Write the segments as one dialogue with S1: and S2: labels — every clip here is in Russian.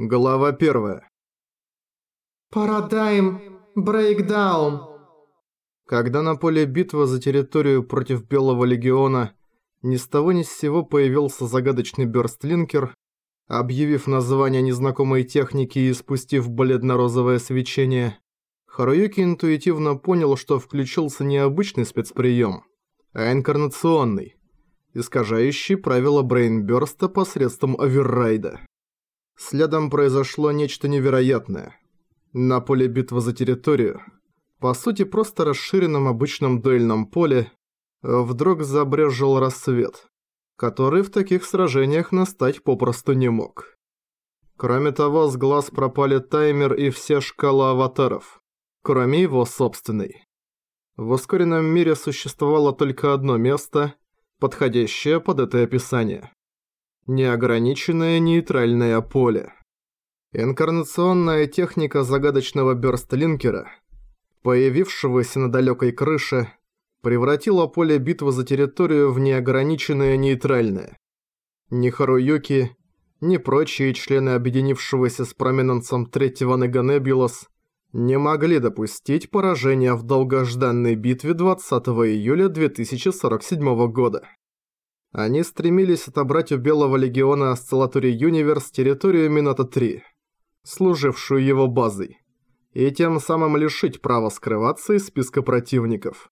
S1: Глава первая.
S2: Парадайм Брейкдаун.
S1: Когда на поле битвы за территорию против Белого Легиона ни с того ни с сего появился загадочный Бёрстлинкер, объявив название незнакомой техники и спустив бледно-розовое свечение, Харуюки интуитивно понял, что включился не обычный спецприем, а инкарнационный, искажающий правила Брейнбёрста посредством оверрайда. Следом произошло нечто невероятное. На поле битвы за территорию, по сути просто расширенном обычном дуэльном поле, вдруг забрежил рассвет, который в таких сражениях настать попросту не мог. Кроме того, с глаз пропали таймер и все шкалы аватаров, кроме его собственной. В ускоренном мире существовало только одно место, подходящее под это описание неограниченное нейтральное поле. Инкарнационная техника загадочного бёрстлинкера, появившегося на далекой крыше, превратила поле битвы за территорию в неограниченное нейтральное. Ни Харуюки, ни прочие члены объединившегося с проминансом третьего Неганебулос не могли допустить поражения в долгожданной битве 20 июля 2047 года. Они стремились отобрать у Белого Легиона Осциллатори Юниверс территорию Минато-3, служившую его базой, и тем самым лишить права скрываться из списка противников.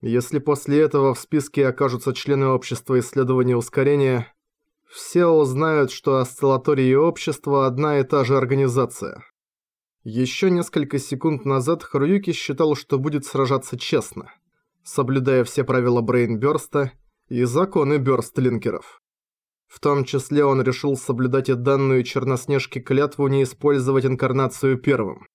S1: Если после этого в списке окажутся члены Общества Исследования Ускорения, все узнают, что Осциллатория и Общество – одна и та же организация. Еще несколько секунд назад Харуюки считал, что будет сражаться честно, соблюдая все правила Брейнбёрста и законы бёрстлинкеров. В том числе он решил соблюдать и данную Черноснежке клятву не использовать инкарнацию первым.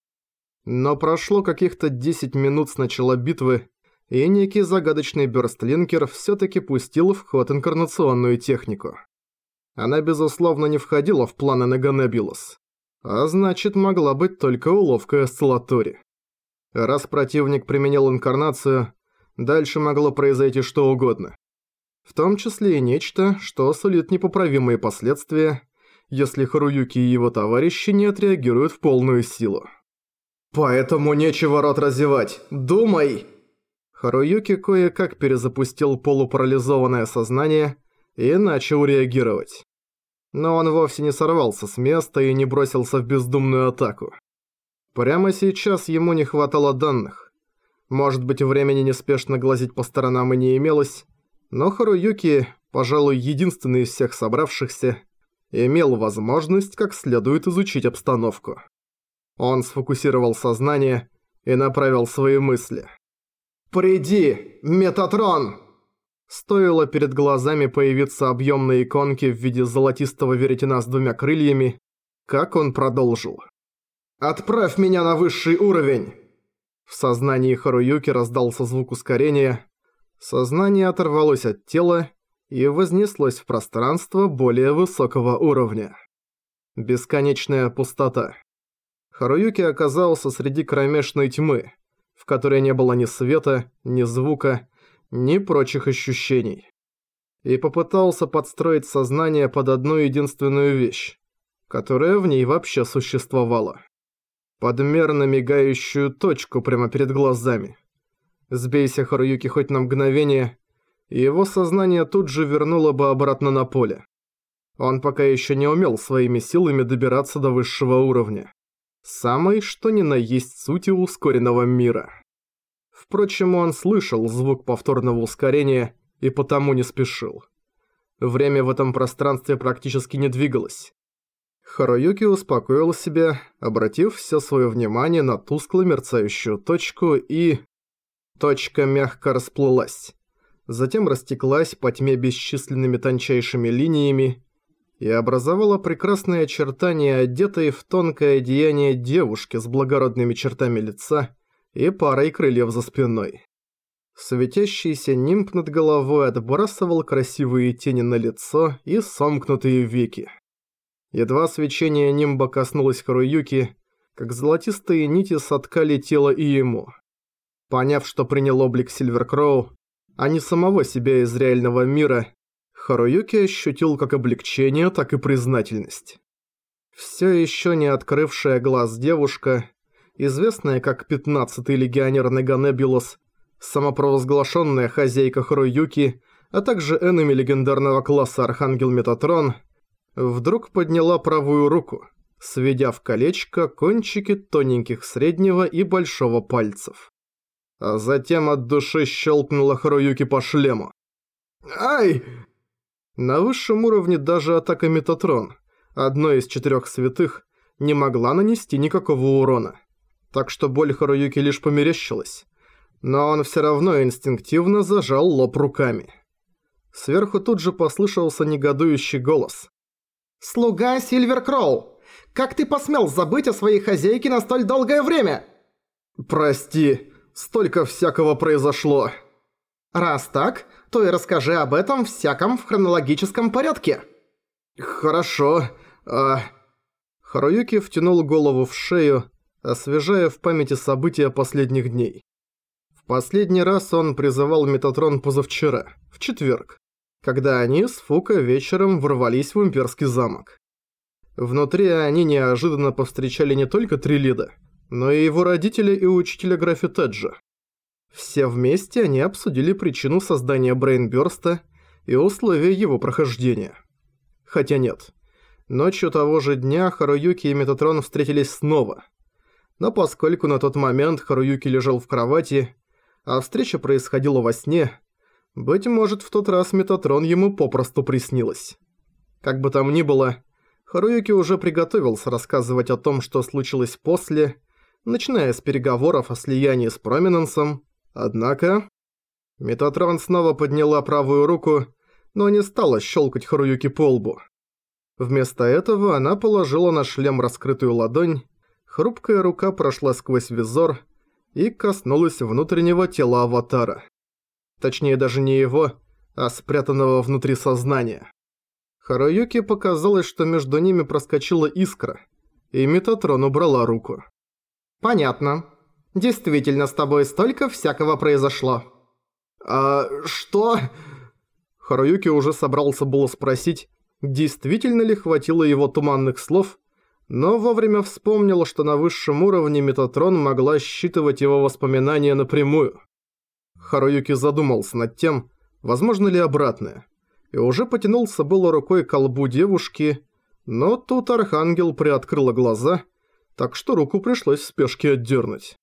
S1: Но прошло каких-то 10 минут с начала битвы, и некий загадочный бёрстлинкер всё-таки пустил в ход инкарнационную технику. Она, безусловно, не входила в планы Неганебулос, а значит, могла быть только уловка Эсцелатори. Раз противник применил инкарнацию, дальше могло произойти что угодно в том числе и нечто, что сулит непоправимые последствия, если Харуюки и его товарищи не отреагируют в полную силу. «Поэтому нечего рот разевать! Думай!» Харуюки кое-как перезапустил полупарализованное сознание и начал реагировать. Но он вовсе не сорвался с места и не бросился в бездумную атаку. Прямо сейчас ему не хватало данных. Может быть, времени неспешно глазить по сторонам и не имелось, но Харуюки, пожалуй, единственный из всех собравшихся, имел возможность как следует изучить обстановку. Он сфокусировал сознание и направил свои мысли. «Приди, Метатрон!» Стоило перед глазами появиться объемной иконки в виде золотистого веретена с двумя крыльями, как он продолжил. «Отправь меня на высший уровень!» В сознании Харуюки раздался звук ускорения, Сознание оторвалось от тела и вознеслось в пространство более высокого уровня. Бесконечная пустота. Харуюки оказался среди кромешной тьмы, в которой не было ни света, ни звука, ни прочих ощущений. И попытался подстроить сознание под одну единственную вещь, которая в ней вообще существовала. Подмерно мигающую точку прямо перед глазами – Сбейся Харуюки хоть на мгновение, и его сознание тут же вернуло бы обратно на поле. Он пока еще не умел своими силами добираться до высшего уровня. Самой, что ни на есть сути ускоренного мира. Впрочем, он слышал звук повторного ускорения и потому не спешил. Время в этом пространстве практически не двигалось. Харуюки успокоил себя, обратив все свое внимание на тускло мерцающую точку и... Точка мягко расплылась. Затем растеклась по тьме бесчисленными тончайшими линиями и образовала прекрасные очертания одетой в тонкое одеяние девушки с благородными чертами лица и парой крыльев за спиной. Светящийся нимб над головой отбрасывал красивые тени на лицо и сомкнутые веки. Едва свечение нимба коснулось Харуюки, как золотистые нити соткали тело и ему. Поняв, что принял облик Сильверкроу, а не самого себя из реального мира, Харуюки ощутил как облегчение, так и признательность. Все еще не открывшая глаз девушка, известная как 15-й легионер Неганебулос, самопровозглашенная хозяйка Хруюки, а также энеми легендарного класса Архангел Метатрон, вдруг подняла правую руку, сведя в колечко кончики тоненьких среднего и большого пальцев. А затем от души щелкнула Харуюки по шлему. «Ай!» На высшем уровне даже атака Метатрон, одной из четырех святых, не могла нанести никакого урона. Так что боль Харуюки лишь померещилась. Но он все равно инстинктивно зажал лоб руками. Сверху тут же послышался негодующий голос.
S2: «Слуга Сильвер Кроу, как ты посмел забыть о своей хозяйке на столь долгое время?»
S1: «Прости, столько всякого произошло».
S2: «Раз так, то и расскажи об этом всяком в хронологическом порядке».
S1: «Хорошо. А...» Харуюки втянул голову в шею, освежая в памяти события последних дней. В последний раз он призывал Метатрон позавчера, в четверг когда они с Фука вечером ворвались в имперский замок. Внутри они неожиданно повстречали не только Трилида, но и его родителя и учителя Граффитеджа. Все вместе они обсудили причину создания Брейнбёрста и условия его прохождения. Хотя нет. Ночью того же дня Харуюки и Метатрон встретились снова. Но поскольку на тот момент Харуюки лежал в кровати, а встреча происходила во сне, быть может, в тот раз Метатрон ему попросту приснилось. Как бы там ни было, Харуюки уже приготовился рассказывать о том, что случилось после, начиная с переговоров о слиянии с Проминенсом, однако... Метатрон снова подняла правую руку, но не стала щелкать Харуюки по лбу. Вместо этого она положила на шлем раскрытую ладонь, хрупкая рука прошла сквозь визор и коснулась внутреннего тела аватара. Точнее, даже не его, а спрятанного внутри сознания. Харуюке показалось, что между ними проскочила искра, и Метатрон убрала руку.
S2: «Понятно. Действительно, с тобой столько всякого произошло».
S1: «А что?» Харуюки уже собрался было спросить, действительно ли хватило его туманных слов, но вовремя вспомнил, что на высшем уровне Метатрон могла считывать его воспоминания напрямую. Харуюки задумался над тем, возможно ли обратное, и уже потянулся было рукой к колбу девушки, но тут Архангел приоткрыла глаза, так что руку пришлось в спешке отдернуть.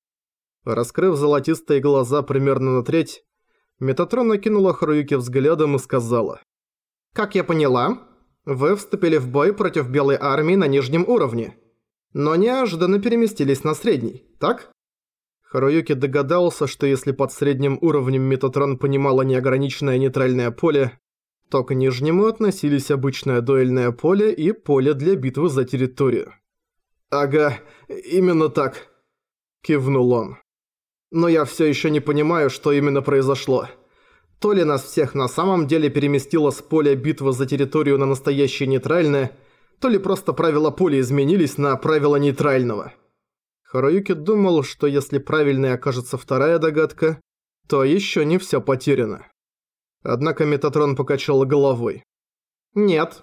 S1: Раскрыв золотистые глаза примерно на треть, Метатрон накинула Харуюки взглядом и сказала.
S2: «Как я поняла, вы вступили в бой против Белой Армии на нижнем уровне, но неожиданно переместились на средний, так?»
S1: Харуюки догадался, что если под средним уровнем Метатрон понимала неограниченное нейтральное поле, то к нижнему относились обычное дуэльное поле и поле для битвы за территорию. «Ага, именно так», – кивнул он. «Но я все еще не понимаю, что именно произошло. То ли нас всех на самом деле переместило с поля битвы за территорию на настоящее нейтральное, то ли просто правила поля изменились на правила нейтрального». Харуюки думал, что если правильной окажется вторая догадка, то еще не все потеряно. Однако Метатрон покачал головой.
S2: «Нет.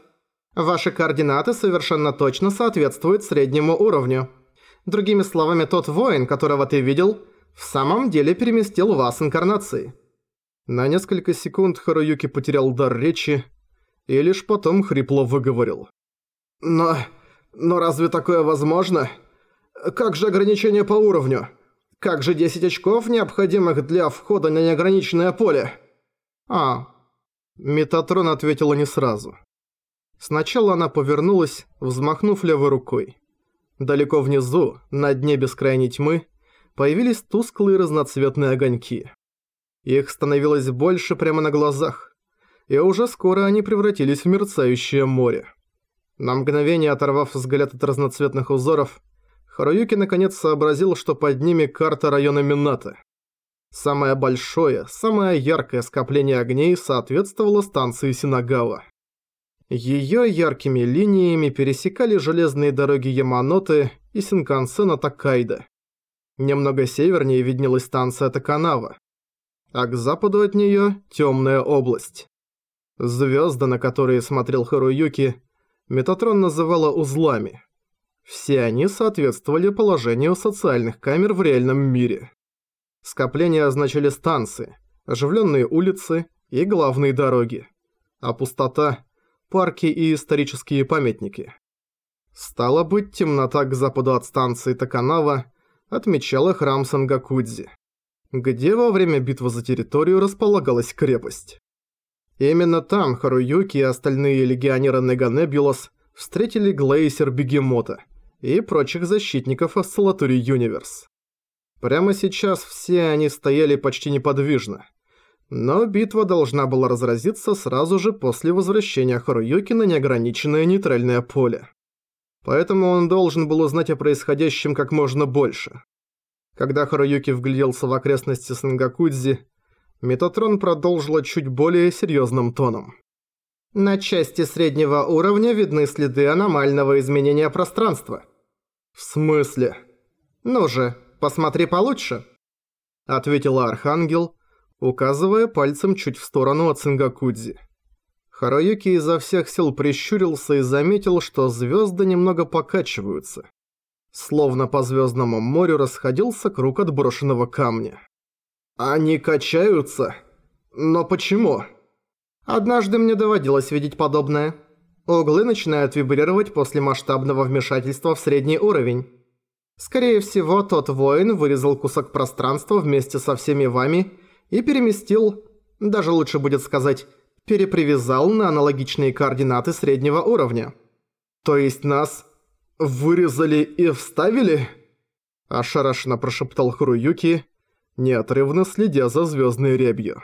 S2: Ваши координаты совершенно точно соответствуют среднему уровню. Другими словами, тот воин, которого ты видел, в самом деле переместил вас инкарнацией».
S1: На несколько секунд Харуюки потерял дар речи и лишь потом хрипло выговорил. «Но... но разве такое возможно?» Как же ограничение по уровню? Как же 10 очков, необходимых для входа на неограниченное поле? А. Метатрон ответила не сразу. Сначала она повернулась, взмахнув левой рукой. Далеко внизу, на дне бескрайней тьмы, появились тусклые разноцветные огоньки. Их становилось больше прямо на глазах, и уже скоро они превратились в мерцающее море. На мгновение оторвав взгляд от разноцветных узоров, Харуюки наконец сообразил, что под ними карта района Мината. Самое большое, самое яркое скопление огней соответствовало станции Синагава. Её яркими линиями пересекали железные дороги Яманоты и Синкансена Такайда. Немного севернее виднелась станция Таканава, а к западу от неё тёмная область. Звёзды, на которые смотрел Харуюки, Метатрон называла узлами – Все они соответствовали положению социальных камер в реальном мире. Скопления означали станции, оживленные улицы и главные дороги, а пустота – парки и исторические памятники. Стало быть, темнота к западу от станции Таканава отмечала храм Сангакудзи, где во время битвы за территорию располагалась крепость. Именно там Харуюки и остальные легионеры Неганебулос встретили глейсер Бегемота и прочих защитников Осциллатури Юниверс. Прямо сейчас все они стояли почти неподвижно. Но битва должна была разразиться сразу же после возвращения Харуюки на неограниченное нейтральное поле. Поэтому он должен был узнать о происходящем как можно больше. Когда Харуюки вгляделся в окрестности Сангакудзи, Метатрон продолжила чуть более серьезным тоном.
S2: На части среднего уровня видны следы аномального изменения пространства.
S1: В смысле?
S2: Ну же, посмотри получше», —
S1: ответила Архангел, указывая пальцем чуть в сторону от Сингакудзи. Харуюки изо всех сил прищурился и заметил, что звезды немного покачиваются. Словно по звездному морю расходился круг отброшенного камня. «Они качаются? Но почему?»
S2: «Однажды мне доводилось видеть подобное. Углы начинают вибрировать после масштабного вмешательства в средний уровень. Скорее всего, тот воин вырезал кусок пространства вместе со всеми вами и переместил, даже лучше будет сказать, перепривязал на аналогичные координаты среднего уровня.
S1: То есть нас вырезали и вставили? Ошарашенно прошептал Хуруюки, неотрывно следя за звездной ребью.